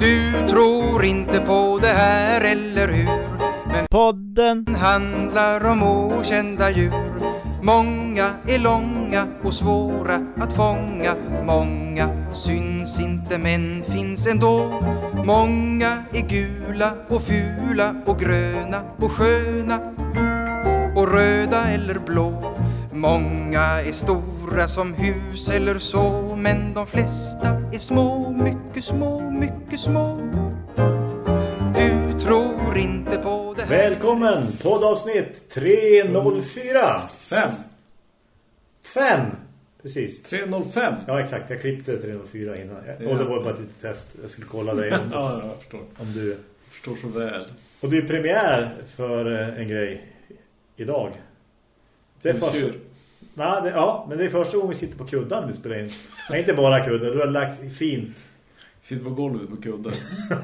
Du tror inte på det här eller hur? Men Podden handlar om okända djur. Många är långa och svåra att fånga. Många syns inte men finns ändå. Många är gula och fula och gröna och sköna och röda eller blå. Många är stora som hus eller så, men de flesta är små, mycket små, mycket små. Du tror inte på det här. Välkommen! Poddavsnitt 304. Fem. 5. Precis. 305. Ja, exakt. Jag klippte 304 innan. Ja. Och det var bara ett litet test. Jag skulle kolla dig om, Ja, jag förstår. om du... Jag förstår så väl. Och det är premiär för eh, en grej idag. Det är första... Nej, det, ja, men det är första gången vi sitter på kuddan vi spelar in. Nej, inte bara kudden. Du har lagt fint Sitter på golvet på kudden.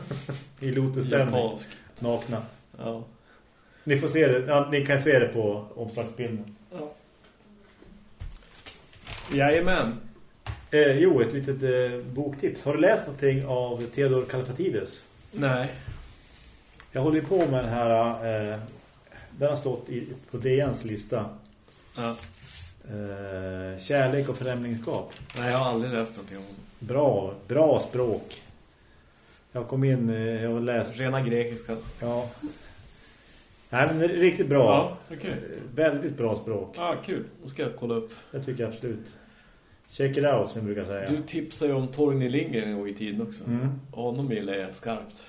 i lotusställning. Japansk. Nakna. Ja. Ni får se det. Ja, ni kan se det på omslagsbilden. Jajamän. Eh, jo, ett litet eh, boktips. Har du läst någonting av Theodor Kalafatides? Nej. Jag håller på med den här... Eh, den har stått i, på DNs lista. Ja. Eh, kärlek och främlingskap. Nej, jag har aldrig läst någonting om. Bra, bra språk. Jag kom in, eh, jag har läst... Rena grekiska. Ja. Nej, men det är riktigt bra. Ja, okej. Eh, Väldigt bra språk. Ja, kul. Då ska jag kolla upp. Det tycker jag absolut. Check it out, som jag brukar säga. Du tipsade ju om Torgny Lindgren en gång i tiden också. Mm. Honom gillar jag skarpt.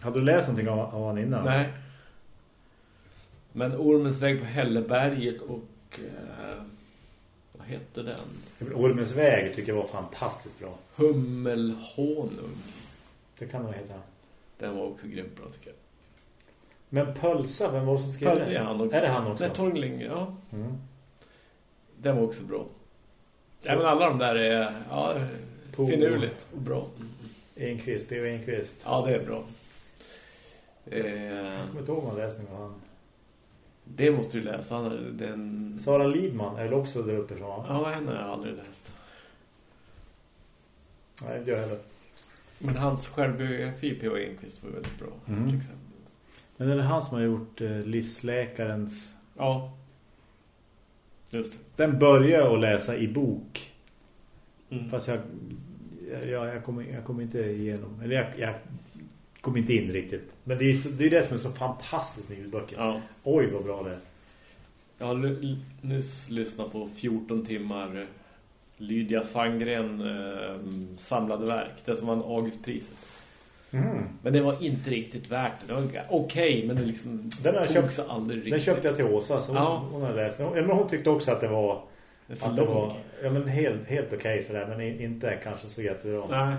Hade du läst någonting av, av honom innan? Nej. Men Ormens väg på Hälleberget och... Eh, vad heter den? Ormens väg tycker jag var fantastiskt bra. Hummelhonung. Det kan nog heta. Den var också grymt bra tycker jag. Men Pölsa, vem var det som skrev Pöl- det? är han också. Är det han också? Nej, Torgny Lindgren, ja. Mm. Den var också bra. Ja, men alla de där är ja, finurligt och bra. Enqvist, B.V. Enqvist. Ja, det är bra. Eh, Jag kommer inte ihåg jag läste med han. Det måste du läsa. Den... Sara Lidman är också där uppe från? Ja, henne har jag aldrig läst. Nej, inte jag heller. Men hans självbiografi P.O. Enquist var väldigt bra. Mm. Till exempel. Men det är han som har gjort eh, Livsläkarens... Ja. Just det. Den börjar jag att läsa i bok. Mm. Fast jag... Jag, jag, kommer, jag kommer inte igenom. Eller jag, jag kommer inte in riktigt. Men det är, så- det är det som är så fantastiskt med ljudböcker. Ja. Oj, vad bra det är. Jag har nyss lyssnat på 14 timmar Lydia Sandgren eh, samlade verk. Det som vann Augustpriset. Mm. Men det var inte riktigt värt det. Var okej, men det liksom Den tog köpt- sig aldrig riktigt. Den köpte jag till Åsa, så hon, Ja. hon har läst den. Men hon tyckte också att det var... Det Att det var ja, men helt, helt okej sådär, men inte kanske så jättebra. Nej.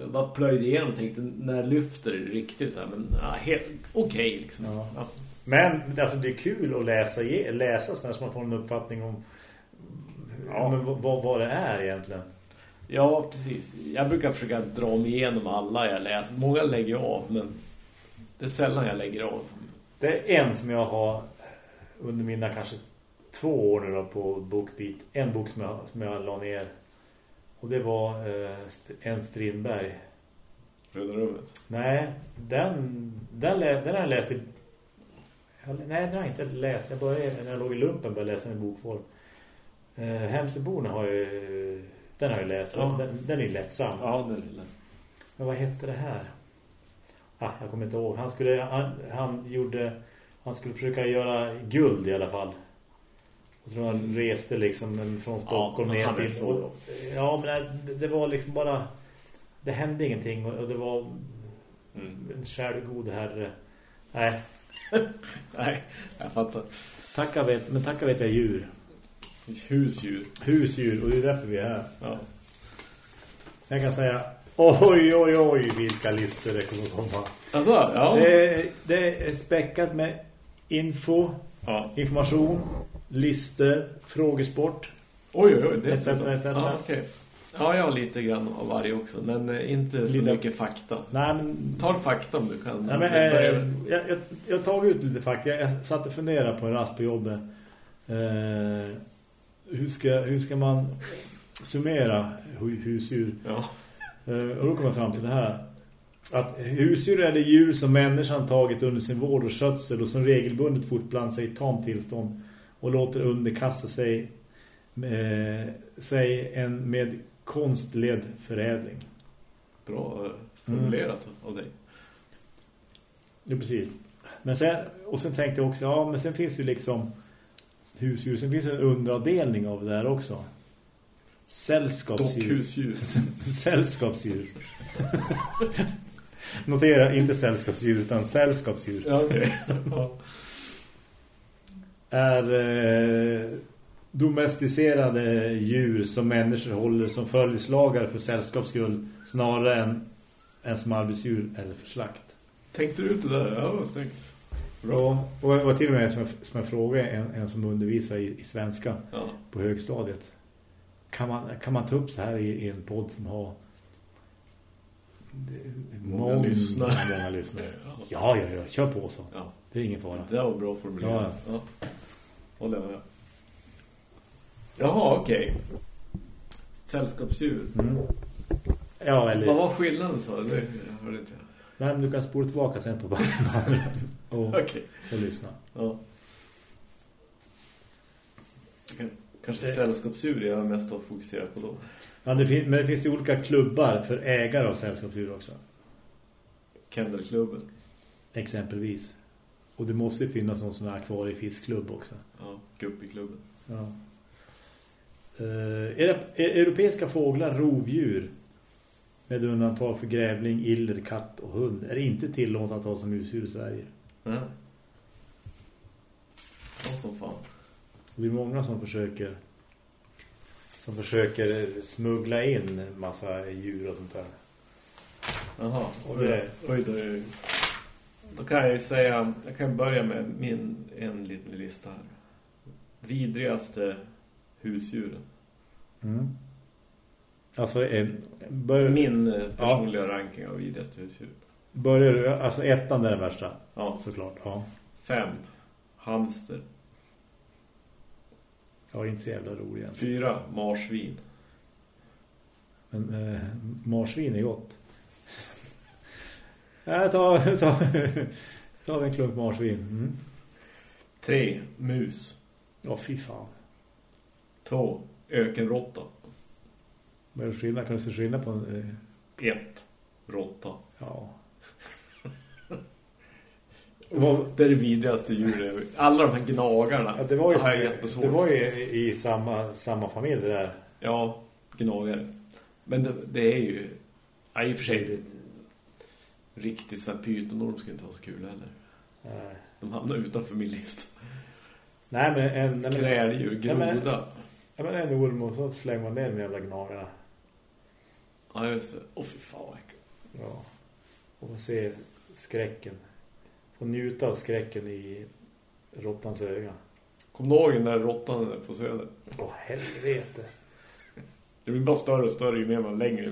Jag bara plöjde igenom och tänkte, när lyfter det riktigt så här, men ja, helt okej liksom. Ja. Ja. Men alltså, det är kul att läsa, läsa så man får en uppfattning om ja. men, vad- vad, det är egentligen. ja, precis. Jag brukar försöka dra mig igenom alla jag läser. Många lägger jag av, men det är sällan jag lägger av. Det är en som jag har under mina kanske två år nu då på Bookbeat. En bok som jag, som jag la ner. Och det var eh, en Strindberg. Röda rummet. Nej, den, den, den har jag läst i... jag- Nej, den har jag inte läst. Jag började, när jag låg i lumpen började läsa den i bokform. Eh, Hemsöborna har ju... Den har jag läst. Ja. Den, den är lättsam. Ja, den lilla. Men vad hette det här? Ah, jag kommer inte ihåg. Han skulle... Han, han gjorde... Han skulle försöka göra guld i alla fall. Och tror han reste liksom från Stockholm han ner till... Och, ja, men det, det var liksom bara... Det hände ingenting och, och det var Mm. en självgod herre. Nej, Nej, jag fattar. tacka vet, men tacka vet jag djur. Husdjur. Husdjur, och det är därför vi är här. Ja. Jag kan säga, oj, oj, oj, vilka listor det kommer komma. Alltså, ja. Det, det är späckat med info, ja. information, listor, frågesport. Oj, oj, oj. Det är Etc, etc. Okej. Ja, jag har lite grann av varje också. Men eh, inte så Lilla- mycket fakta. Nej, men, Ta fakta om du kan. nej, men eh, jag, jag, jag har tagit ut lite fakta. Jag, jag satt och funderade på en rast på jobbet. Eh, hur, ska, hur ska man summera hu- husdjur? Ja. Eh, och då kommer jag fram till det här. Att husdjur är det djur som människan tagit under sin vård och skötsel och som regelbundet fortplant sig i tam tillstånd och låter underkasta sig, eh, sig en med konstled förädling. Bra eh, formulerat Mm. av dig. Ja, precis. Men sen, och sen tänkte jag också, ja men sen finns ju liksom husdjur, sen finns en underavdelning av det där också. Sällskapsdjur. Dockhusdjur. Sällskapsdjur. Notera, inte sällskapsdjur utan sällskapsdjur. Ja, okej. Ja. Är eh, domesticerade djur som människor håller som följeslagare för sällskapsskull snarare än, än som arbetsdjur eller för slakt. Tänkte du ut det där? Ja, snyggt. Bra. Och var till och med som jag, som jag frågade en, en som undervisar i, i svenska Ja. på högstadiet. Kan man, kan man ta upp så här i, i en podd som har Många lyssnare. Många lyssnare. Ja. Ja, ja, ja. Kör på så. ja. Det är ingen fara. Det där var bra formulerat. Ja. Håller jag med. Jaha, okej. Sällskapsdjur. Mm. Ja, eller... Vad var skillnaden så? Det hörde inte jag. Nej, men du kan spola tillbaka sen på bandet och, Okej. och lyssna. Ja. Kan- Kanske Det- sällskapsdjur jag mest har fokuserat på då. Ja, det fin- men det finns ju olika klubbar för ägare av sällskapsdjur också. Kennelklubben. Exempelvis. Och det måste ju finnas någon sån här akvariefiskklubb också. Ja, Guppyklubben. Ja. Uh, europeiska fåglar, rovdjur med undantag för grävling, iller, katt och hund är inte tillåtet att ha som husdjur i Sverige. Ja. Ja, som fan. Och det är många som försöker som försöker smuggla in massa djur och sånt där. Jaha. Och det- Oj, är- då kan jag ju säga, jag kan börja med min en liten lista här. Vidrigaste husdjuren. Mm. Alltså en, bör, Min eh, personliga ranking av vidrigaste husdjur. börjar du, alltså ettan är den värsta, Ja, såklart. Ja. fem. Hamster. Jag är inte så jävla rolig egentligen. Fyra. Marsvin. Men eh, marsvin är gott. Jag tar, tar, tar en klunk marsvin. Mm. Tre. Mus. Ja, fy fan. Två. Är det skillnad? Kan du se skillnad på en... Eh, Ett. Råtta. ja. Det är det vidrigaste djuret. Alla de här gnagarna. ja, det var ju, jag jättesvårt. det var ju i samma, samma familj det där. Ja, gnagare. Men det, det är ju... Ja, i och för sig... Här pytonorm skulle inte vara så kul heller. Nej. De hamnar utanför min lista. Nej, men en... Nej, men, Kräldjur, Ja, men- groda. ja, men en orm och så slänger man ner de jävla gnagarna. Ja, just det. Åh, fy fan vad. Ja. Och få se skräcken. Få njuta av skräcken i råttans öga. Kom du ihåg den där råttan där på söder? Åh, helvete. Det blir bara större och större ju mer man längre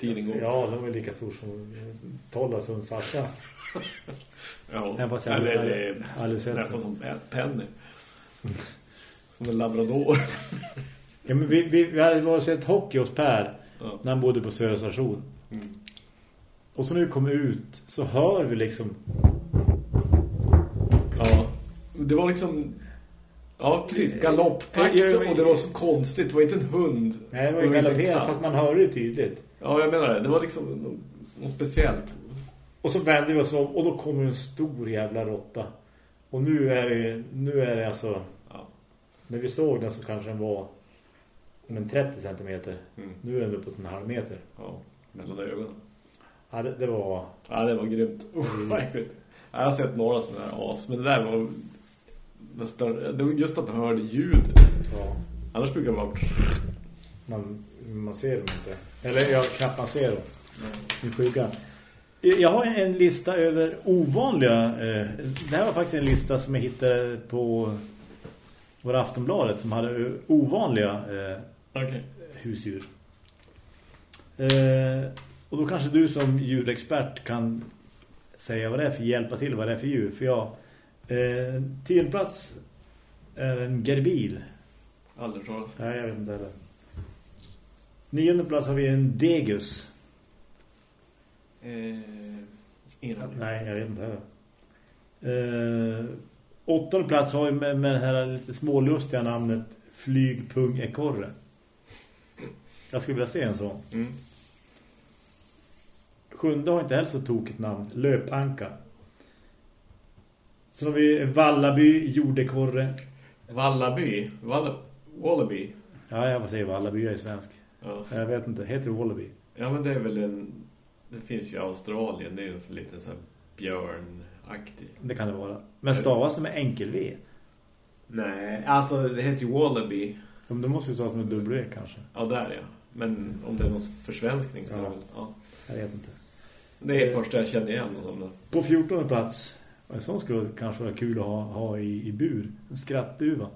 tiden går. Ja, de är lika stor som Tollasunds Sasha. ja. Eller, sett nästan som Penny. Som en labrador. Ja, men vi, vi, vi hade varit sett hockey hos Per Ja. när han bodde på Södra station. Mm. Och så nu kom ut så hör vi liksom... ja. Det var liksom... Ja, precis. Galopptakt. Och det var så konstigt. Det var inte en hund. Nej, det var ju galopperat fast man hörde det tydligt. Ja, jag menar det. Det var liksom något, speciellt. Och så vände vi oss om och då kommer en stor jävla råtta. Och nu är det, nu är det alltså... Ja. När vi såg den så kanske den var men 30 centimeter. Mm. Nu är den uppe på en halv meter. Ja, mellan ögonen. Ja, det, det var... Ja, det var grymt. Usch, Mm. Jag har sett några sådana här as, men det där var nästan, det var just att man hörde ljud. Ja, Annars brukar det vara... man, man ser dem inte. Eller jag knappt man ser dem. i skuggan. Jag har en lista över ovanliga... Eh, det här var faktiskt en lista som jag hittade på vår Aftonbladet som hade ovanliga eh, Okej. husdjur. Eh, och då kanske du som djurexpert kan säga vad det är för hjälpa till vad det är för djur. För jag... Eh, tionde plats är en gerbil. Aldrig talas. Nej, jag vet inte heller. Nionde plats har vi en degus. Eh. Nej, jag vet inte. Eh, åttonde plats har vi med, med det här lite smålustiga namnet Flygpung Ekorre. Jag skulle vilja se en sån. Mm. Sjunde har inte heller så tokigt namn. Löpanka. Sen har vi Vallaby, Jordekorre. Vallaby. Walla, Wallaby. Ja, jag säger Vallaby, jag är svensk. Ja. Jag vet inte, heter det Wallaby? ja, men det är väl en... Det finns ju i Australien. Det är en sån liten här björnaktig. Det kan det vara. Men stavas det med enkel V? Nej, alltså det heter ju Wallaby. Så det måste ju stavas med W kanske. Ja, där ja. Men om det är någon försvenskning så Ja. är det väl... Ja. Jag vet inte. Det är första jag känner igen honom då. På 14 plats. En sån skulle kanske vara kul att ha, ha i, i bur. En skrattduva.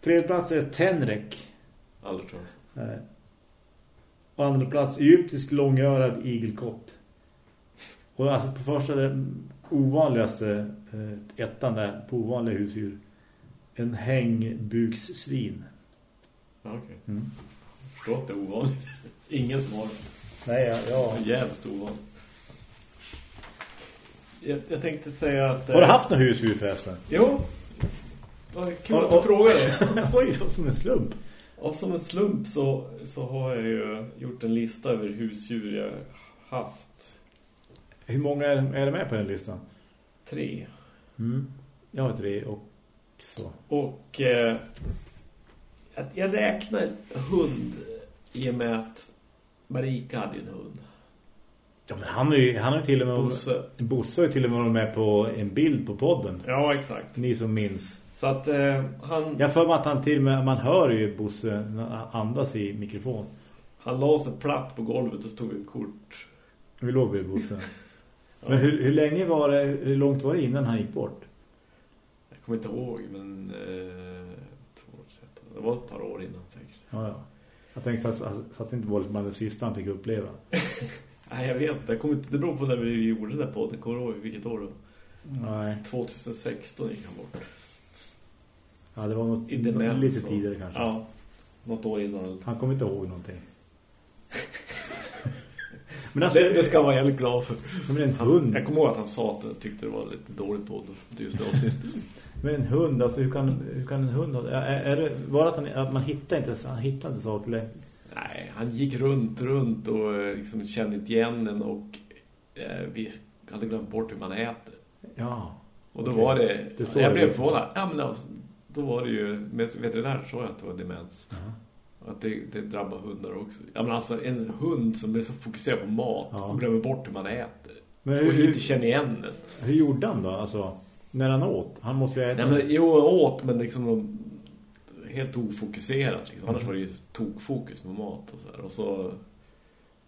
Tredje plats är Tenrek. Aldrig jag. Eh, Och andra plats egyptisk långörad igelkott. Och alltså på första det ovanligaste eh, ettan där på ovanliga husdjur. En hängbukssvin. Ja, okej. Mm. Jag förstår att det ovanligt. Ingen som har. Nej, ja, ja. Jävligt ovanligt. Jag, jag tänkte säga att... Har du eh, haft några husdjur förresten? Jo. Vad kul Har- att du frågar det. Oj, som en slump. Och som en slump så, så har jag ju gjort en lista över husdjur jag haft. Hur många är, är det med på den listan? Tre. Mm. Jag har tre också. Och eh, att jag räknar hund i och med att Marika hade ju en hund. Ja, men han har ju, han ju till och med... Bosse. Bosse ju till och med med på en bild på podden. Ja, exakt. Ni som minns. Så att eh, han, Jag för mig att han till med... Man hör ju Bosse andas i mikrofon. han la sig platt på golvet och stod ett kort. Vi låg vid Bosse. Ja. Men hur, hur länge var det... Hur långt var det innan han gick bort? Jag kommer inte ihåg, men... Eh, 2013. det var ett par år innan säkert. Ja, ja. Jag tänkte att, att, att det inte var liksom det sista han fick uppleva. Nej, jag vet inte. Jag kommer inte. Det beror på när vi gjorde det där podden. Kommer du ihåg vilket år då? Nej. 2016 gick han bort. Ja, det var något, I demens lite tidigare kanske. Ja, något år innan. Han kommer inte ihåg någonting. Men alltså, det, det ska vara helt glad för. men en Han, hund, jag kommer ihåg att han sa att han tyckte det var lite dåligt. Det just det avsnittet. men en hund, alltså hur kan, hur kan en hund ha, är, är det, var det att, han, att man hittar inte, han hittar inte saker eller? Nej, han gick runt, runt och eh, liksom kände inte igen den och eh, vi hade glömt bort hur man äter. Ja. Och då Okej. var det... Det jag blev liksom. förvånad. Ja, men alltså, då var det ju... Med veterinär sa jag att det var demens. Ja. Att det, det drabbar hundar också. Ja, men alltså en hund som är så fokuserad på mat Ja. och glömmer bort hur man äter. Men Och hur, inte hur, känner igen den. hur gjorde han då? Alltså, när han åt? Han måste ju äta. Nej, men, jo, jag åt, men liksom helt ofokuserat. Liksom. Annars Mm. var det ju tokfokus på mat och så här. Och så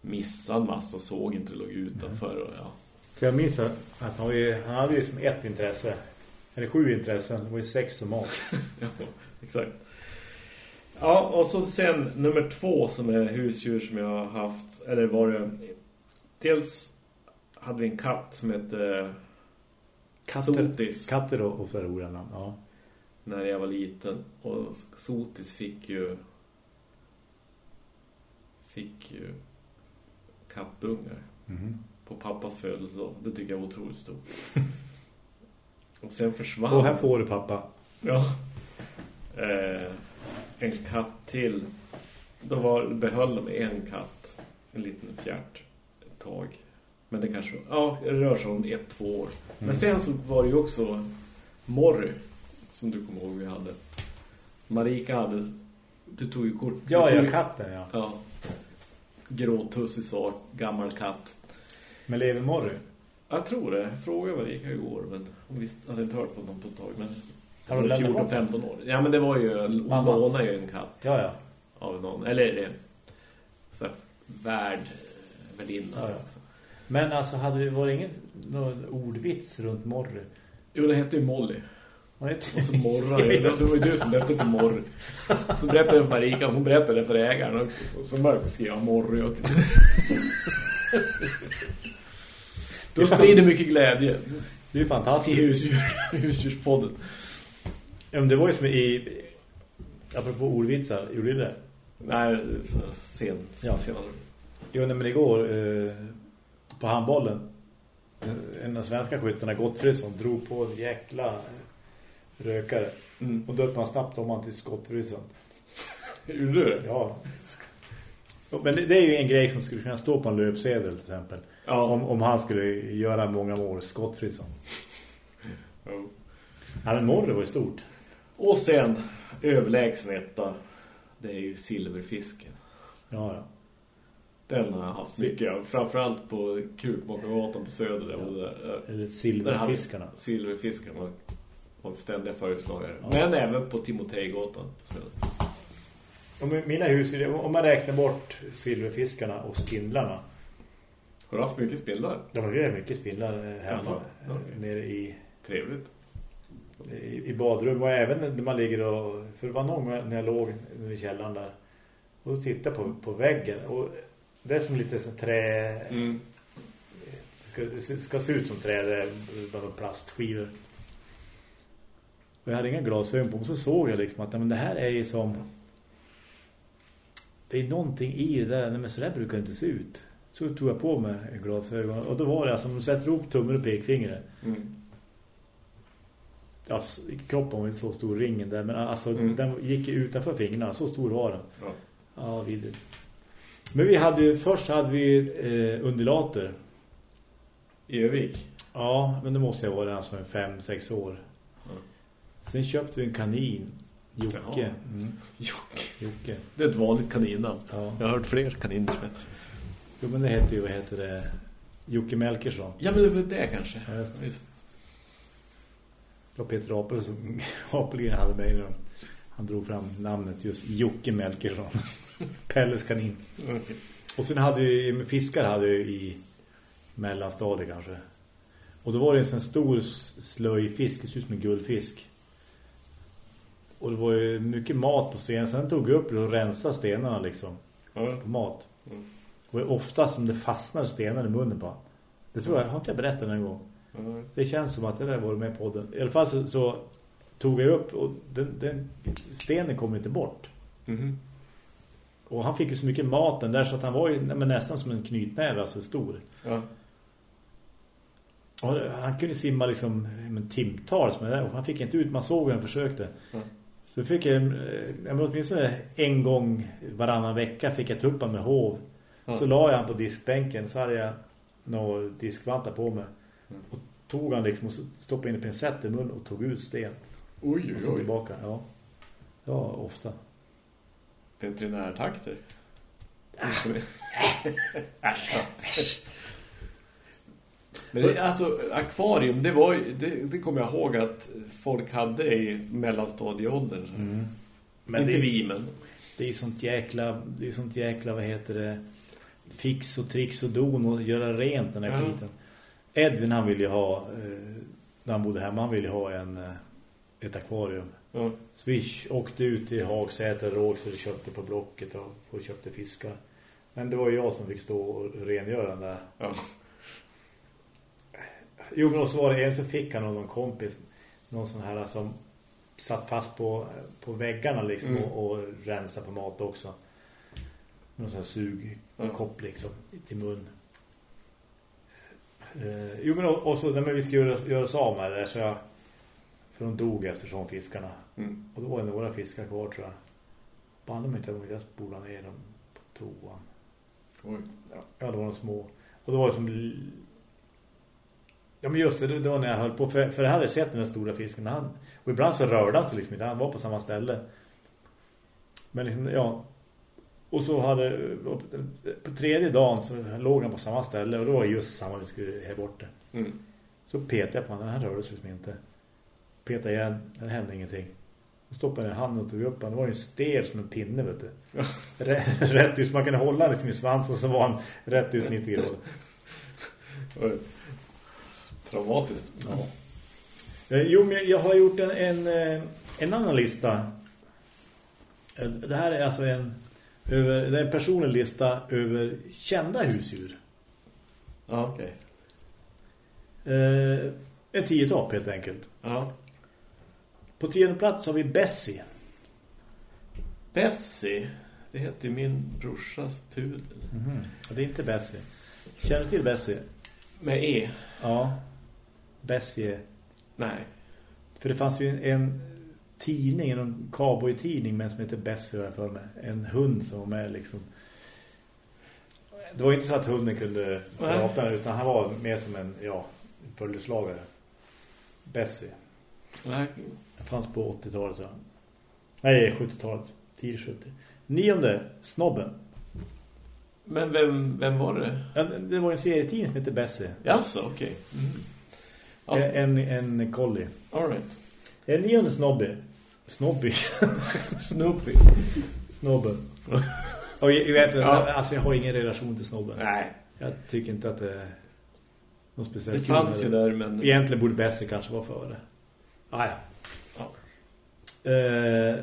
missade han massa och såg inte det låg utanför. Och, ja. För jag minns att han, ju, han hade ju som ett intresse. Eller sju intressen. Det var ju sex och mat. ja, exakt. Ja, och så sen nummer två som är husdjur som jag har haft. Eller var det... Dels hade vi en katt som hette Sotis Katter och, och namn. Ja. när jag var liten. Och Sotis fick ju fick ju kattungar Mhm. på pappas födelsedag. Det tycker jag var otroligt stort. och sen försvann... Och här får du pappa. Ja. Eh, en katt till. Då var, behöll de en katt. En liten fjärt. Ett tag. Men det kanske... Ja, det rör sig om ett, två år. Men Mm. sen så var det ju också Morry. Som du kommer ihåg vi hade. Marika hade... Du tog ju kort. Ja, tog, ja, katten, ja. Ja. Gråtussig sak. Gammal katt. Men lever Morry? Jag tror det. Jag frågade Marika igår. Men hon visste, hade inte hört på dem på ett tag. Men Har bort 14-15 år. Ja, men det var ju... Hon Mammas. lånade ju en katt. Ja, ja. Av någon. Eller det så här, värd värdinna. Ja, ja. Så. Men alltså, hade det var det ingen någon ordvits runt Morry? Jo, det hette ju Molly. Och så morrar det. Det var ju du som döpte till Morry. Så berättade jag för Marika. Hon berättade det för ägaren också. Så, så började jag skriva Morry också. Då sprider mycket glädje Det är fantastiskt. husdjur, husdjurspodden. Ja, men det var ju som i... Apropå ordvitsar, gjorde du det? Nej, så sent. Ja. Senare. Jo, nej, men igår eh, på handbollen eh, en av svenska skyttarna Gottfridsson drog på en jäkla rökare. Mm. Och döpte han snabbt om han till Gottfridsson. Gjorde du det? Ja. Men det, det är ju en grej som skulle kunna stå på en löpsedel till exempel. Ja. Om, om han skulle göra många mål, Skottfridsson. Jo. Ja, men Morre var ju stort. Och sen, överlägsen etta, det är ju silverfisken. Ja, ja. Den har jag haft mycket av. Framförallt på Krukmakargatan på Söder. Där, och där, Eller där silverfiskarna. hade- Silverfiskarna var, var ständiga föreslagare. Ja. Men även på Timotejgatan på Söder. Om mina hus, om man räknar bort silverfiskarna och spindlarna. Har du haft mycket spindlar? De har ju mycket spindlar eh, hemma. Jaså? eh, Okej. Nere i, Trevligt. i, i badrum. Och även när man ligger och... För det var någon gång när jag låg i källaren där. Och så tittade på, på väggen. Och det är som lite sån trä... Mm. Ska, ska se ut som trä. Det är bara plastskivor. Och jag hade inga glasögon på mig. Så såg jag liksom att men det här är ju som... Det är någonting i det där. Men så där brukar det inte se ut. Så tog jag på mig glasögon. Och då var det alltså, om du sätter ihop tummen och pekfingret. Mm. Ja, kroppen var inte så stor ringen där. Men alltså, Mm. den gick utanför fingrarna. Så stor var den. Ja. Ja, vidrigt. Men vi hade ju, först hade vi eh, undulater. I Övik. Ja, men det måste jag vara alltså en fem, sex år. Mm. Sen köpte vi en kanin. Jocke. Mm. Jocke. Jocke. Det är ett vanligt kaninnamn. Ja. Jag har hört fler kaniner. Jo, men det heter ju, vad heter det? Jocke Melkersson. Ja, men det var det kanske. Ja, just det. Just. Det var Peter Apel som Apelgren hade mig när han drog fram namnet just Jocke Melkersson. Pelles kanin. Okej. Och sen hade vi, med fiskar hade vi i mellanstadiet kanske. Och då var det en sån stor slöjfisk, det ser ut som en guldfisk. Och det var ju mycket mat på stenen. Sen tog jag upp och rensade stenarna liksom. Ja. På mat. Mm. Och det är ofta som det fastnar stenar i munnen på. Det tror jag, har inte jag berättat en gång. Ja. Det känns som att det där var med på podden. I alla fall så, så tog jag upp och den, den stenen kom inte bort. Mhm. Och han fick ju så mycket mat den där så att han var ju nästan som en knytnäve, alltså stor. Ja. Och han kunde simma liksom men timtals med det och han fick inte ut, man såg hur han försökte. Mm. Så fick jag, eh, jag åtminstone en gång varannan vecka fick jag tuppa med hov. Så la jag han på diskbänken så hade jag några diskvantar på mig. Mm. Och tog han liksom och stoppade in en pincett i mun och tog ut sten. Oj, Och så tillbaka, ja. Ja, ofta. Veterinärtakter. Då. Men det, alltså, akvarium, det var det, det kommer jag ihåg att folk hade i mellanstadieåldern. Mm. Men Inte det, vi, men... det är sånt jäkla, det är sånt jäkla, vad heter det, fix och tricks och don och göra rent den här Ja. skiten. Edvin han ville ha, eh, när han bodde hemma, han ville ha en, eh, ett akvarium. Ja. Så vi åkte ut till Hagsäter och Rågsved och köpte på Blocket och, och köpte fiskar. Men det var ju jag som fick stå och rengöra den där. Ja. Jo, men också var det en så fick han av någon kompis någon sån här som satt fast på, på väggarna liksom Mm. och, och rensade på mat också. Någon sån här sugkopp liksom till mun. Eh, jo, men och, och så när vi skulle göra, göra oss av med det där så jag för de dog eftersom fiskarna. Mm. Och då var det några fiskar kvar tror jag. Banne mig inte om jag spolade ner dem på toan. Oj. Ja, det var de små. Och då var det som... Ja, men just det, det var när jag höll på. För, för jag hade sett den stora fisken. Han, och ibland så rörde han sig liksom inte. Han var på samma ställe. Men liksom, ja. Och så hade... På tredje dagen så låg han på samma ställe. Och då var just samma vi skulle här borta. Mm. Så petade jag på honom. Den här rörde sig liksom inte. Petade igen. Det hände ingenting. Så stoppade jag handen och tog upp honom. Det var ju en stel som en pinne, vet du. Rätt, ut. Man kunde hålla liksom i svans och så var han rätt ut 90 grader. Traumatiskt. Ja. Eh, Jo, men jag har gjort en, en, eh, en annan lista. Eh, Det här är alltså en, över, det är en personlig lista över kända husdjur. Ja, okej. Eh, en tiotopp helt enkelt. Ja. På tionde plats har vi Bessie. Bessie. Det heter ju min brorsas pudel. Mm. Det är inte Bessie. Känner du till Bessie? Med E? Ja. Bessie. Nej. För det fanns ju en, en tidning, en cowboy-tidning men som heter Bessie har jag för mig. En hund som var med liksom. Det var inte så att hunden kunde prata utan han var mer som en, ja, följeslagare. Bessie. Nej. Det fanns på 80-talet tror jag. Nej, 70-talet. 10-70. Nionde, Snobben. Men vem, vem var det? Det var en serietidning som hette Bessie. Jaså, okej. Mm. Alltså, En, en collie. all right. En nionde Snobby. Snobby. Snoopy. Snobben. Och jag, vet, Ja. alltså jag har ingen relation till snobben. Nej, Jag tycker inte att det är något det speciellt. fanns ju där, men... Egentligen borde Bessie kanske vara före. Ah, ja. Ja. Eh,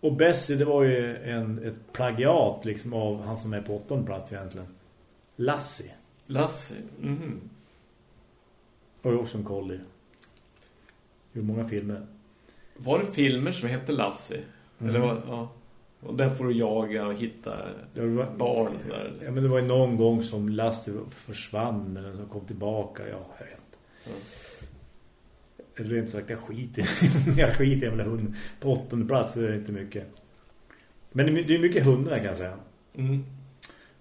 och Bessie, det var ju en, ett plagiat liksom av han som är på åttonde plats egentligen. Lassie. Lasse. Mhm. Och också en collie. Gjorde många filmer. Var det filmer som hette Lasse? Mm. Eller vad? Ja. Och där får du jaga och hitta Det var, barn och sådär. ja, men det var ju någon gång som Lassie försvann eller som kom tillbaka. Ja, jag vet inte. Ja. Eller rent sagt, jag skiter Jag skiter jävla hund. På åttonde plats är det inte mycket. Men det är mycket hundar kan jag säga. Mm.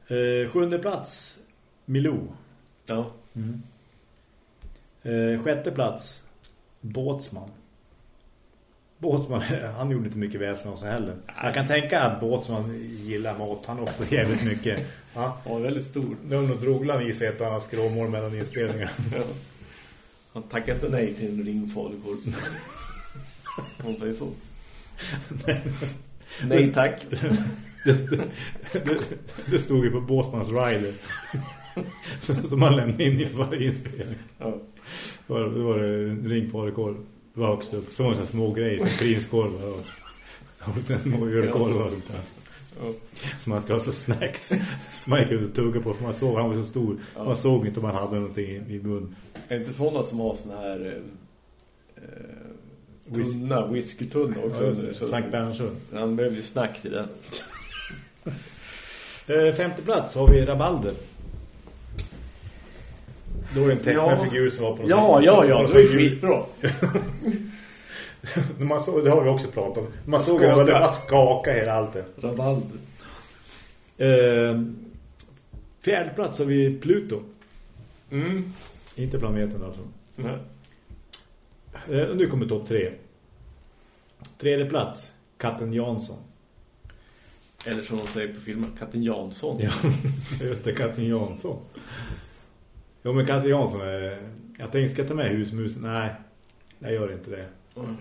Eh, sjunde plats, Milou. Ja. Eh, sjätte plats, Båtsman. Båtsman, han gjorde inte mycket väsen av sig heller. Jag kan tänka att Båtsman gillar mat. Han också jävligt mycket. Ja. Ja, väldigt stor. Nu har nog drog han i sig ett annat skråmål mellan inspelningar. Ja. Han tackade inte nej till en ringfarligård. Hon säger så. nej tack. Det, det, det stod ju på Båtsmans rider. Som man lämnade in i varje inspelning. Ja. Då var, det en högst upp. Så här små grejer som prinskorvar och, och sen små ölkorvar och sånt där. Ja. Så man ska ha så snacks som man gick ut och tugga på för man såg han var så stor. Ja. Man såg inte om man hade någonting i, i mun. Är det inte sådana som har sån här eh, Whis- tunna, whiskytunna också? Ja, just det. Så- Sankt Bernhardsund. Han behöver ju snacks i den. Eh, femte plats har vi Rabalder. Då är det en tecknad Ja. figur som var på något Ja, sätt- ja, ja. på Det var ju skitbra. Man såg, det har vi också pratat om. Man såg Skaka. det var skaka hela allt det. Rabalder. Eh, fjärde plats har vi Pluto. Mm. Inte planeten alltså. Nej. Eh, nu kommer topp tre. Tredje plats, Katten Jansson. Eller som de säger på filmen, Katten Jansson. Ja, just det, Katten Jansson. Jo, men Katten Jansson är... Jag tänkte, ska jag ta med husmusen? Nej, jag gör inte det. Mm.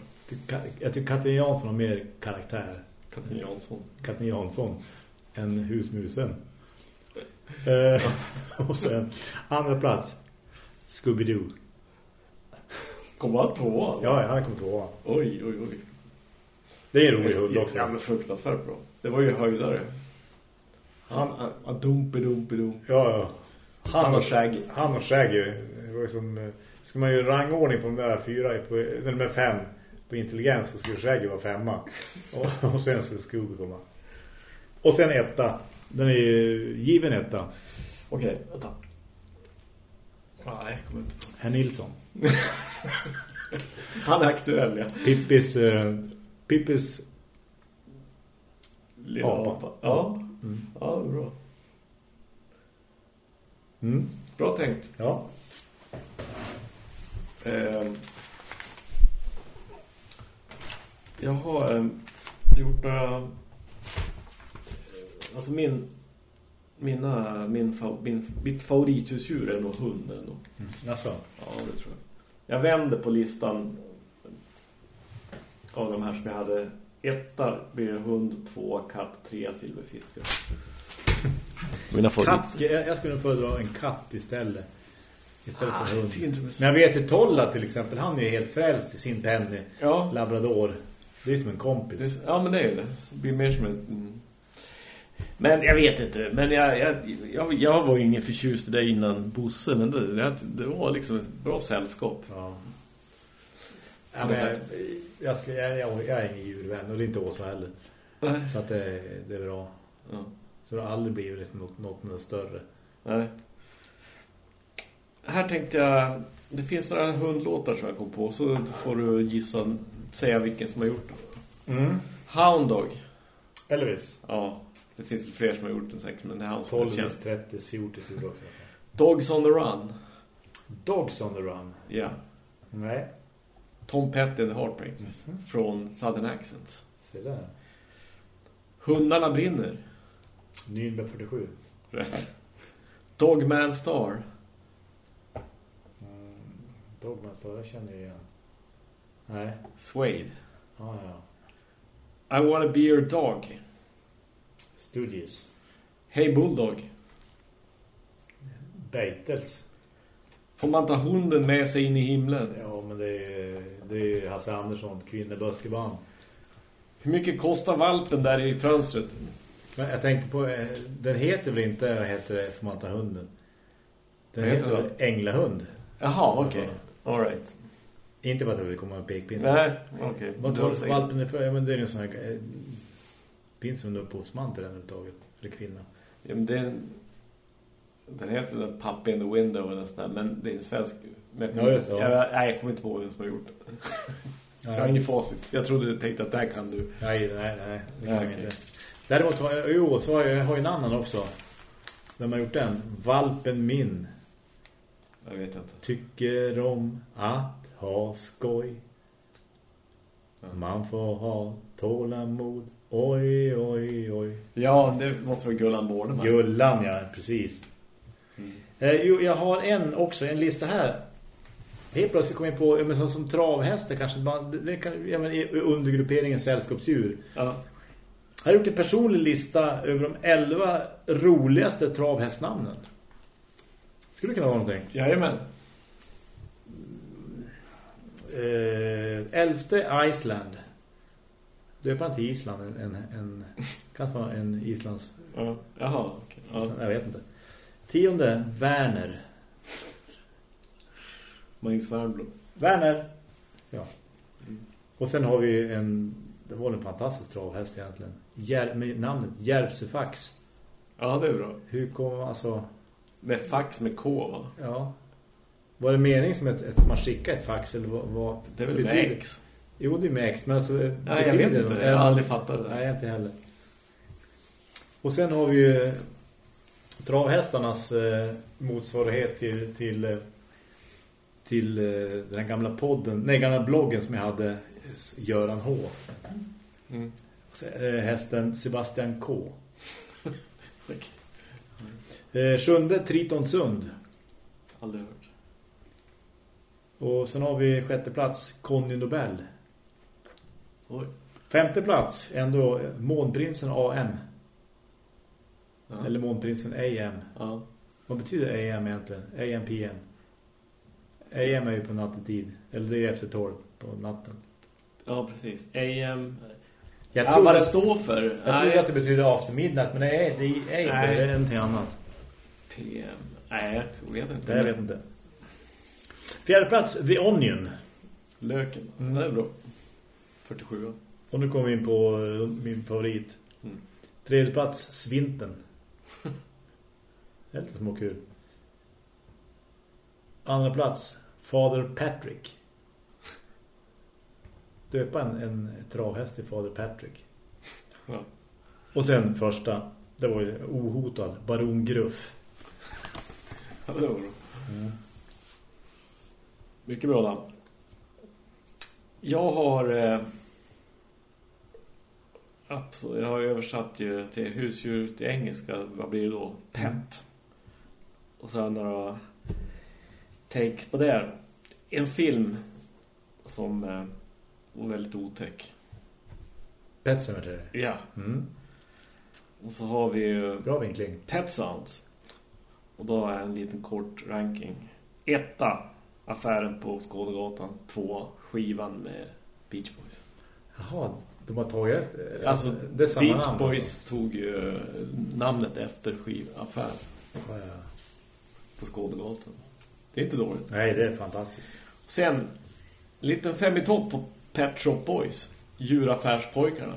Jag tycker Katten Jansson har mer karaktär. Katten Jansson. Katten Jansson än husmusen. Eh, och sen andra plats Scooby-Doo. Kommer han tvåa? Ja, han kommer tvåa. Oj, oj, oj. Det är en rolig hund också. Ja, men fruktansvärt bra. Det var ju höjdare. Han, han, han dumpe, dumpe, dumpe. Ja, ja. Han och Shaggy. Han och Shaggy. Det var ju som, ska man ju rangordning på de där fyra, på, eller med fem på intelligens så skulle Shaggy vara femma. Och, och sen skulle Scooby komma. Och sen etta. Den är ju given etta. Okej, vänta. Nej, jag kommer inte på. Herr Nilsson. Han är aktuell, ja. Pippis, eh, Pippis Lilla Apa. apa. Ja. Mm. ja, bra. Mm. Bra tänkt. Ja. Eh, jag har eh, gjort några... eh, Alltså min... Mina, min, min, mitt favorithusdjur är nog hunden. Mm. Alltså. Ja, det tror jag. Jag vänder på listan av de här som jag hade. Etta blir hund, två katt, tre silverfiskar. Mina Katt, jag, jag skulle föredra en katt istället. Istället Ah, för hund. Men jag vet ju Tolla till exempel, han är ju helt frälst i sin Penny. Ja, Labrador. Det är som en kompis. det, ja, men det är det. Det blir mer som en... Mm. Men jag vet inte. Men jag, jag, jag, jag var ju ingen förtjust i det innan Bosse. Men det, det, det var liksom ett bra sällskap. Ja. Ja, men jag, jag, jag, jag är ingen djurvän och det är inte Åsa heller. Nej. Så att det, det är bra. Ja. Så det har aldrig blivit liksom något, något, större. Nej. Här tänkte jag... Det finns några hundlåtar som jag kom på. Så får du gissa, säga vilken som har gjort dem. Mm. Hound Dog. Elvis. Ja, det finns fler som har gjort den säkert. Men det är han som är 12, känd. 30, 14 gjorde också. Dogs on the Run. Dogs on the Run. Ja. Nej. Tom Petty and the Heartbreakers. Mhm. Från Southern Accents. Se där. Hundarna brinner. Nürnberg 47. Rätt. Dogman Star. Mm. Dogmaster, jag känner ju igen. Nej. Suede. Ah, ja. I wanna be your dog. Stooges. Hey Bulldog. Beatles. Får man ta hunden med sig in i himlen? Ja, men det är, det är Hasse Andersson, kvinneböskeband. Hur mycket kostar valpen där i fönstret? Men jag tänkte på, eh, den heter väl inte, vad heter det, får man ta hunden? Den Vad heter, heter väl Änglahund. Jaha, okej. All right. Inte för att jag vill komma med pekpinne. Nej, okej. Vad Du har tar valpen ifrån? Ja, men det är en sån här... eh, Finns det en upphovsman till den överhuvudtaget? Eller kvinna? Ja, men det är en... Den heter väl Puppy in the Window eller sånt där, men det är en svensk... Men Ja, just det, ja. jag, nej, jag kommer inte på vem som har gjort det. Jag har ingen facit. Jag trodde du tänkte att där kan du. Nej, nej, nej. Det kan Nej, jag okej. inte. Däremot har jag, jo, så har jag, jag har en annan också. Vem har gjort den? Valpen min. Jag vet inte. Tycker om att ha skoj. Man får ha tålamod. Oj, oj, oj. Ja, det måste vara Gullan Borneman. Gullan, ja, precis. Mm. Eh, jo, jag har en också, en lista här. Helt plötsligt kom jag på, men som, som travhästar kanske, man, det, kan, ja, men, undergrupperingen sällskapsdjur. Ja. Jag har gjort en personlig lista över de 11 roligaste travhästnamnen. Skulle det kunna vara någonting? Jajamän. Eh, elfte Iceland. Döper han till Island en, en, en kanske vara en Islands Ja. Jaha, okej. Ja. jag vet inte. Tionde Werner. Magnus Wernbloom. Werner. Ja. Mm. Och sen har vi en det var en fantastisk travhäst egentligen. Jär, med namnet Järvsufax. Ja, det är bra. Hur kom alltså Med fax med K, va? ja. Var det meningen som ett, ett man skickar ett fax eller vad, vad Det är väl betyder- med X? Jo, det är med X, men alltså Nej, jag vet det inte. något? Jag har aldrig fattat det. Nej, inte heller. Och sen har vi ju travhästarnas eh, motsvarighet till till, eh, till eh, den gamla podden, nej gamla bloggen som jag hade S- Göran H. Mm. Eh, hästen Sebastian K. Eh, sjunde Triton Sund. Aldrig hört. Och sen har vi sjätte plats Conny Nobel. Oj. Femte plats ändå Månprinsen AM. Ja. Eller Månprinsen AM. Ja. Vad betyder AM egentligen? AM PM. AM är ju på nattetid. Eller det är efter 12 på natten. ja, precis. AM... Jag ja, tror, vad det står för. jag tror att det betyder after midnight. Men det är, det är inte. Nej. Det är någonting annat. PM. Nej, jag vet inte. Det jag vet inte. Fjärde plats, The Onion. Löken. Mm. Det är bra. 47. Och nu kommer vi in på eh, min favorit. Mm. Tredje plats, Svinten. Det är lite småkul. Andra plats, Father Patrick. Döpa en, en travhäst till Father Patrick. Ja. Och sen första, det var ju ohotad, Baron Gruff. Ja, det var bra. Mycket bra namn. Jag har eh, absolut, jag har översatt ju till husdjur till engelska. Vad blir det då? Pet. Mm. Och jag några takes på det. En film som eh, var väldigt otäck. Pet Cemetery. Ja. Mm. Och så har vi ju Bra vinkling. Pet Sounds. Och då är en liten kort ranking. Etta, affären på Skånegatan. Två, skivan med Beach Boys. Jaha, de har tagit eh, Alltså, det är samma Beach namn. Boys tog ju eh, namnet efter skivaffär alltså. Ja, ja. på Skånegatan. Det är inte dåligt. Nej, det är fantastiskt. Sen, liten fem i topp på Pet Shop Boys. Djuraffärspojkarna.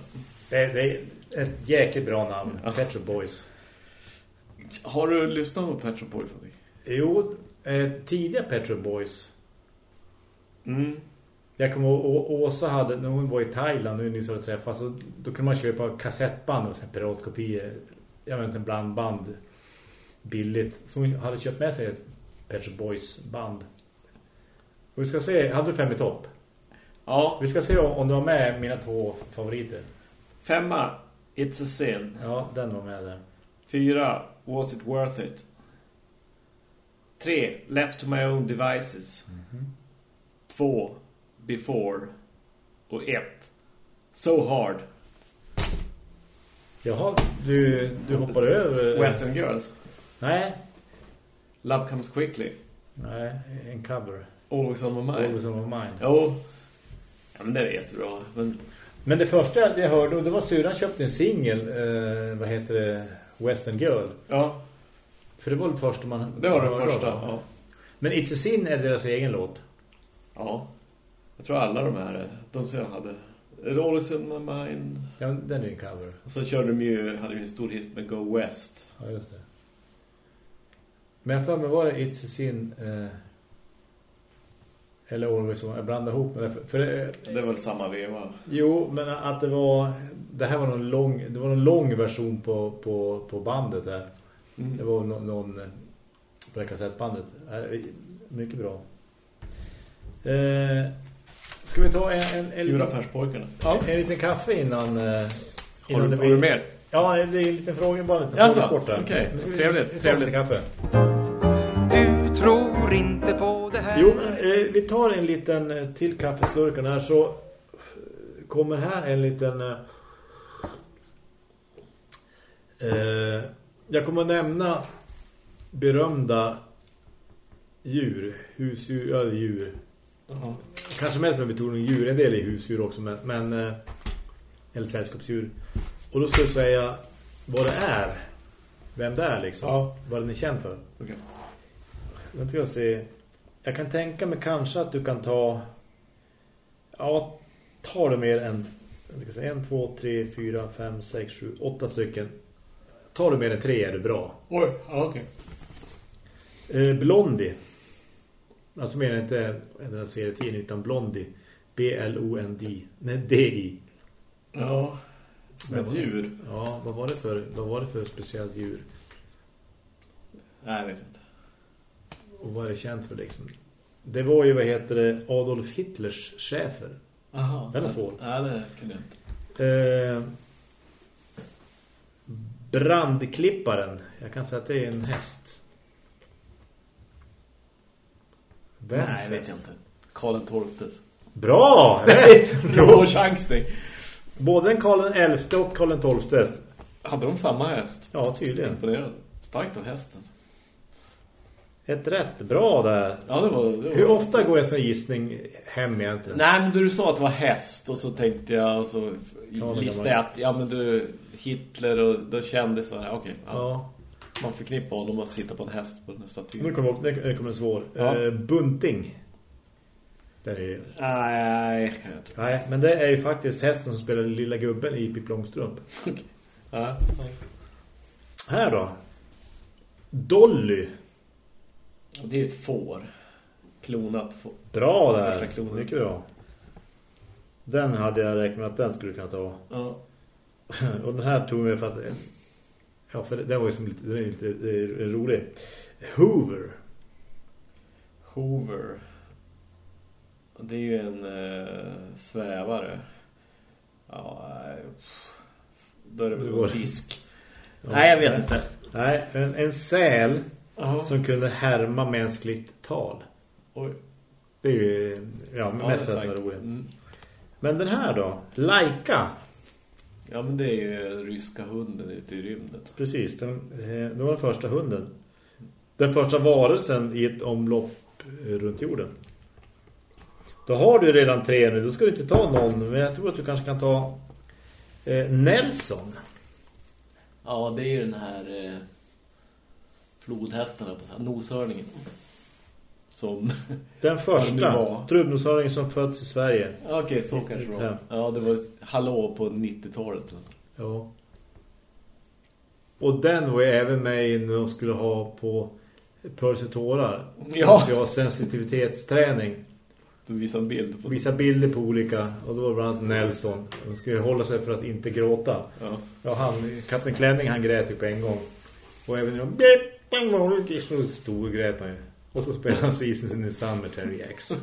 Det det är ett jäkligt bra namn. Ja. Pet Shop Boys. Har du lyssnat på Pet Shop Boys? någonting? Jo, eh, tidiga Pet Shop Boys. Mm. Jag kommer ihåg, Åsa hade, när hon var i Thailand nu nyss hade träffats, så då kunde man köpa kassettband och sen piratkopior. Jag vet inte, en blandband billigt. Så hon hade köpt med sig ett Pet Shop Boys band. Och vi ska se, hade du fem i topp? Ja, Vi ska se om, du har med mina två favoriter. femma. It's a sin. Ja, den var med där. Fyra. Was it worth it? Tre. Left to my own devices. Två. Before. Och ett. So hard. Jaha, du, du hoppar över... Western Girls. Nej, Love comes quickly. nej, en cover. Always on my mind. Always on my mind. Jo. Ja, men det är jättebra. Men Men det första jag hörde, och det var syrran köpte en singel, eh, vad heter det, Western Girl. ja, För det var det första man det var den första. av. Ja. Men It's a Sin är deras egen låt. ja. Jag tror alla de här, de som jag hade. Always on my mind. Ja, den är en cover. Och så körde de ju, hade ju en stor hit med Go West. Ja, just det. Men jag för mig var det It's a Sin eh, eller Always On, jag blandade ihop med det. För, för det, Det är väl samma veva. Jo, men att det var det här var någon lång det var någon lång version på, på, på bandet där. Mm. Det var någon, någon eh, på det kassettbandet. Eh, Mycket bra. Eh, ska vi ta en, en, en, liten, Djuraffärspojkarna. ja, en liten kaffe innan, eh, Har innan du, det har du mer? Ja, det är en liten fråga bara. En liten Jaså, fråga kort okej. Vi- Trevligt, vi tar trevligt. lite kaffe. Du tror inte på Jo, eh, vi tar en liten eh, till kaffeslurken här så eh, kommer här en liten eh, eh, jag kommer att nämna berömda djur, husdjur, ja, djur. Ja. Kanske mest med betoning djur, en del är husdjur också men, men eh, eller sällskapsdjur. Och då ska jag säga vad det är. Vem det är liksom. Ja. Vad den är känd för. Okej. Jag ska se. Jag kan tänka mig kanske att du kan ta ja, tar du mer än en, två, tre, fyra, fem, sex, sju, åtta stycken. Tar du mer än tre är du bra. Oj, ja, okej. Eh, Blondie. Alltså menar jag inte den här serietiden utan Blondie. B-L-O-N-D. Nej, D-I. Ja. Som ett djur. Ja, vad var det för, vad var det för speciellt djur? Nej, jag vet inte. Och vad är det känt för liksom? Det var ju, vad heter det, Adolf Hitlers chefer. Aha. Den är svår. Ja, det kan jag inte. Eh, brandklipparen. Jag kan säga att det är en häst. Vems Nej, vet jag inte. Karl XIIs. Bra! Rätt! Bra chansning. Både en Karl den elfte och Karl den tolfte. Hade de samma häst? Ja, tydligen. Imponerande. Starkt av hästen. Ett rätt bra där. Ja, det var... Det var Hur ofta går en sån gissning hem egentligen? Nej, men du sa att det var häst och så tänkte jag och så Ja, listade det jag att ja, men du, Hitler och då kände så här, okej. ja, Ja. Man förknippar honom att sitta på en häst på den här statyn. Nu kommer, nu kommer en svår. Ja. Eh, bunting. Det är ju... Nej, kan jag inte. Nej, men det är ju faktiskt hästen som spelar lilla gubben i Pippi Långstrump. Ja. Här då. Dolly. Det är ett får. Klonat får. Bra där. Mycket bra. Den hade jag räknat med att den skulle kunna ta. Ja. Och den här tog jag för att... Ja, för den var ju som lite, den är lite är rolig. Hoover. Hoover. Det är ju en eh, svävare. Ja, nej. Då är det väl en fisk. Nej, jag vet inte. Nej, en, en säl Jaha. som kunde härma mänskligt tal. Oj. Det är ju... Ja, Ja, mest att det var säkert. roligt. Mm. Men den här då? Laika. Ja, men det är ju ryska hunden ute i rymden. Precis, den, eh, det var den första hunden. Den första varelsen i ett omlopp eh, runt jorden. Då har du redan tre nu, då ska du inte ta någon. Men jag tror att du kanske kan ta eh, Nelson. Ja, det är ju den här eh, flodhästen, på så här, noshörningen. som... Den det första var. trubbnosauringen som föddes i Sverige. Okej, så kanske det var. Ja. Det var hallå på 90-talet. Ja. Och den var ju även med när de skulle ha på tårar. Ja. De skulle ha sensitivitetsträning. Du visar en bild på Visa bilder på olika. Och då var det bland annat Nelson. De skulle hålla sig för att inte gråta. Ja. Ja, han, Kapten Klänning han grät ju på en gång. Och även när de så stor grät han ju. Och så spelade han Seasons in the Summer Terry X.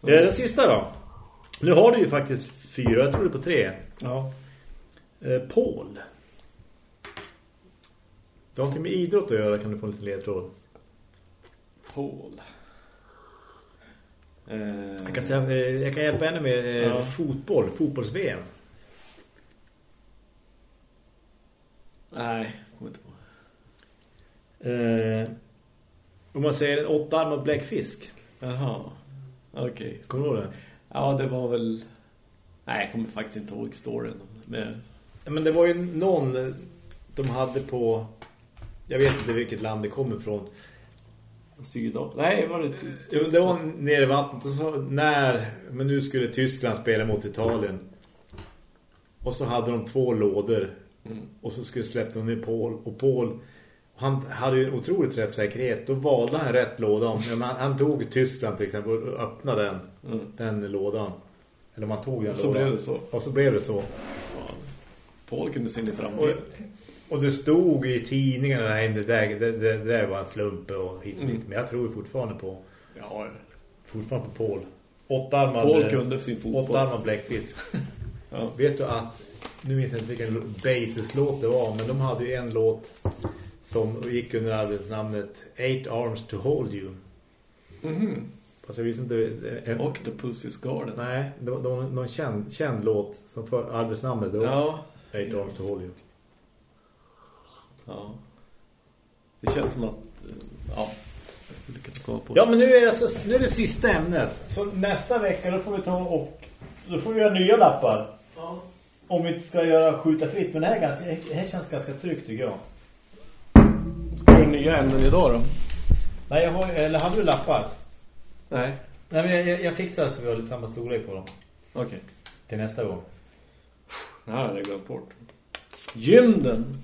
Det är den sista då. Nu har du ju faktiskt fyra, jag tror det på tre. Ja. Eh, Paul. Det har någonting med idrott att göra kan du få en liten ledtråd. Paul. Eh, Jag kan, säga, eh, jag kan hjälpa henne med eh, Ja. fotboll, fotbolls-VM. Nej. Eh, om man säger en åttaarmad bläckfisk. Jaha. Okej. Kommer du ihåg det? Ja, det var väl... Nej, jag kommer faktiskt inte ihåg storyn. Men... Men det var ju någon de hade på... Jag vet inte vilket land det kommer ifrån. Sydafrika? Nej, var det... Jo, Det var nere i vattnet och så när... Men nu skulle Tyskland spela mot Italien. Och så hade de två lådor. Mm. Och så skulle släppa ner Paul. Och Paul... Han hade ju en otrolig träffsäkerhet. Då valde han rätt låda. om- han, han tog Tyskland till exempel och öppnade den, Mm. den lådan. Eller man tog den Och så lådan. blev det så. Och så blev det så. Ja. Paul kunde se in i Och, framtiden. och det stod i tidningarna nej, det, där, det, det, det där var en slump och hit och. Mm. Men jag tror fortfarande på Ja, fortfarande på Paul. Åttarmad, Paul kunde sin fotboll. åttarmad bläckfisk. Ja. Vet du att, nu minns jag inte vilken Bates-låt det var, men de hade ju en låt som gick under arbetsnamnet Eight Arms to Hold You. Mhm. Fast jag visste inte... En, Octopus's Garden. nej, det var, det var någon känd, känd låt som för arbetsnamnet då. Ja. Eight Arms to Hold You. ja. Det känns som att... eh, Ja. Ja, men nu är, det alltså, nu är det sista ämnet. Så nästa vecka då får vi ta och då får vi göra nya lappar. Ja. Om vi inte ska göra skjuta fritt. Men det här, det här känns ganska tryggt tycker jag. Nya ämnen idag då? Nej, jag har, eller hade du lappar? Nej. Nej, men jag, jag, jag fixar så vi har lite samma storlek på dem. Okej. Till nästa gång. Det här hade jag glömt bort. Gymden.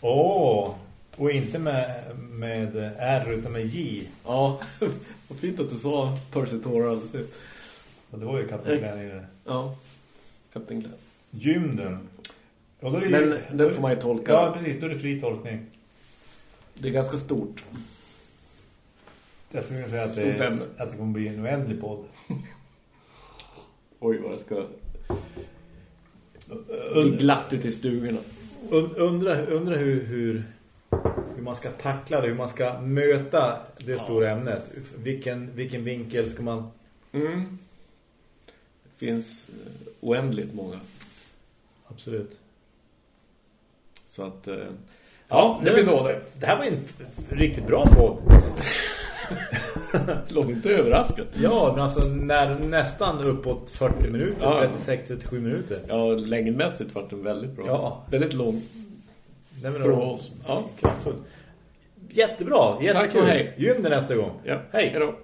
Åh! Och inte med, med R utan med J. Ja. Vad fint att du sa Percy Tora alldeles nyss. Och det var ju Kapten Klänning där. Ja. Kapten Glenn. Gymden. Och då är det Men ju- det får man ju tolka. Ja, precis. Då är det fri tolkning. Det är ganska stort. Jag skulle säga att det, att det kommer bli en oändlig podd. Oj, vad det ska bli glatt ute i stugorna. Und, undra undra hur, hur, hur man ska tackla det, hur man ska möta det stora ämnet. Vilken, vilken vinkel ska man... Mm. Det finns eh, oändligt många. Absolut. Så att... Ja, det blir då det. Det här var en riktigt bra podd. Låt inte överraskad. Ja, men alltså när, nästan uppåt 40 minuter, Ja. 36-37 minuter. Ja, längdmässigt var den väldigt bra. Ja. Väldigt lång. Nej, men För då- oss. Ja, kraftfullt. Jättebra, jättekul. Tack och hej. Gym nästa gång. Ja, Hej. hej då.